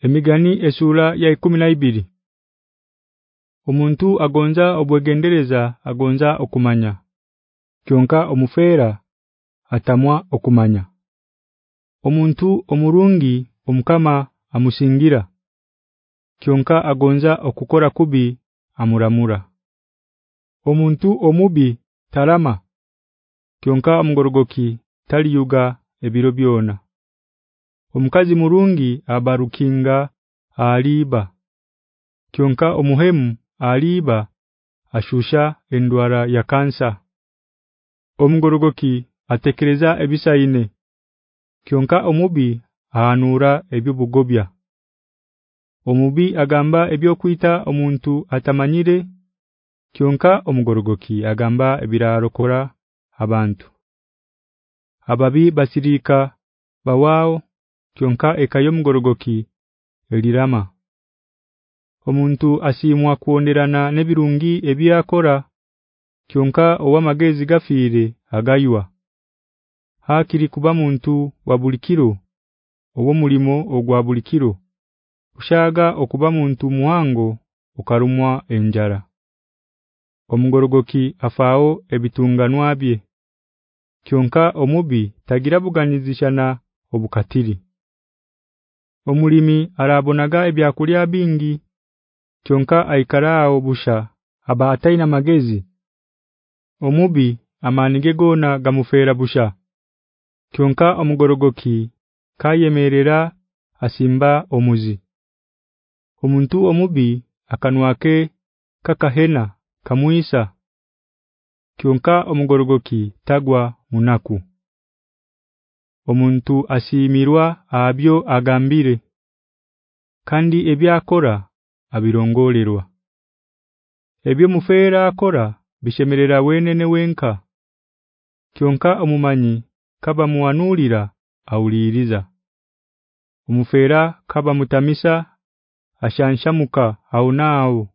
Emigani esura ya 12 Omuntu agonza obwegendereza agonza okumanya. Kyonka omufera atamwa okumanya. Omuntu omurungi omukama amusingira. Kyonka agonza okukora kubi amuramura Omuntu omubi talama. Kyonka omugorogoki taliyuga ebiro byona Omukazi murungi abarukinga aliba Kyonka omuhemu aliba ashusha endwara ya kansa. Omugorogoki atekereza ebisaine Kyonka omubi ahanura ebyobugobya. Omubi agamba ebyokuita omuntu atamanyire. Kyonka omugorogoki agamba ebirarokora abantu. Ababi basirika bawao kyonka ekayomugorogoki elirama Omuntu asimwa kuonderana nebirungi ebyakora kyonka owamagezi gafire agaywa. Hakiri kuba muntu wabulikiro owo mulimo ogwa bulikiro Ushaga okuba muntu muhango ukarumwa enjara Omugorogoki afao ebitunganwa bye. Kyonka omubi tagira buganizishana obukatiri Omulimi arabonaga ebyakulya bingi kyonka aikarao busha aba ataina magezi. Omubi amanige gona gamufera busha kyonka omugorogoki kayemerera asimba omuzi. Omuntu omubi akanwake kakahena kamuisa kyonka omugorogoki tagwa munaku Omuntu asimirwa abyo agambire. Kandi ebyakora abirongolerwa. Ebyo mufera akora bishemerera wenene wenka. Kyonka omumanyi kaba muwanulira auliriza Omufera kaba mutamisa ashanshamuka aunao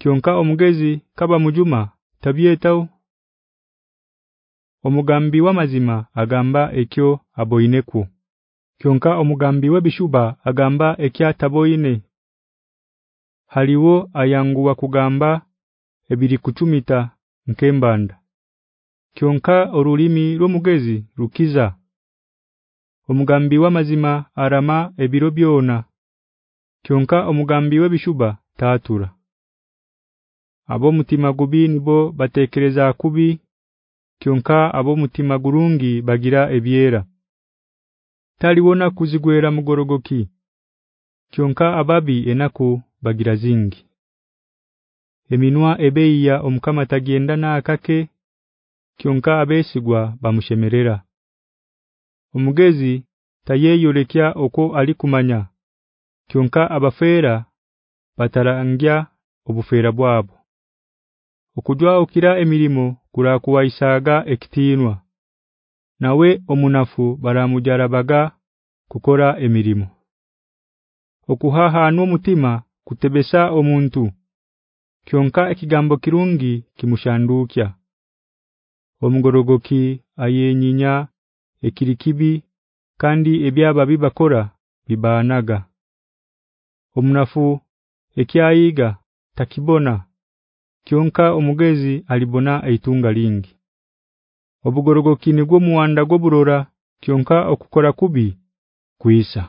kyonka omugezi kaba mujuma tabyetao Omugambi wamazima agamba ekyo aboineku. Kyonka omugambi webishuba agamba ekya taboine. Haliwo ayanguwa kugamba ebiri kutumita nkembanda. Kyonka orulimi rwomugezi rukiza Omugambi wamazima arama ebiro byona. Kyonka omugambi webishuba tatura Abo mutima gubi nibo batekereza kubi kyonka abo mutima gurungi bagira ebyera. Taliwona kuzigwera mugorogoki kyonka ababi enaku bagira zingi. Eminwa ebeya omukama tagenda na akake kyonka abesigwa bamushemerera. Omugezi tayeyolekya oko alikumanya kyonka abafera batarangya obufera bwabo Okujwa okira emirimo kura kuwaisaga ekitinwa nawe omunafu baramujarabaga kukora emirimo Okuhaha n'omutima kutebesa omuntu. Kyonka ekigambo kirungi kimushandukya. Omugorogoki ayenyinya ekirikibi kandi ebyaba bibakora bibanaga Omunafu ekyayiga takibona kyonka omugezi alibona aitunga lingi. Obugorogoki nigwo muwanda gwo burora kyonka okukora kubi kuisa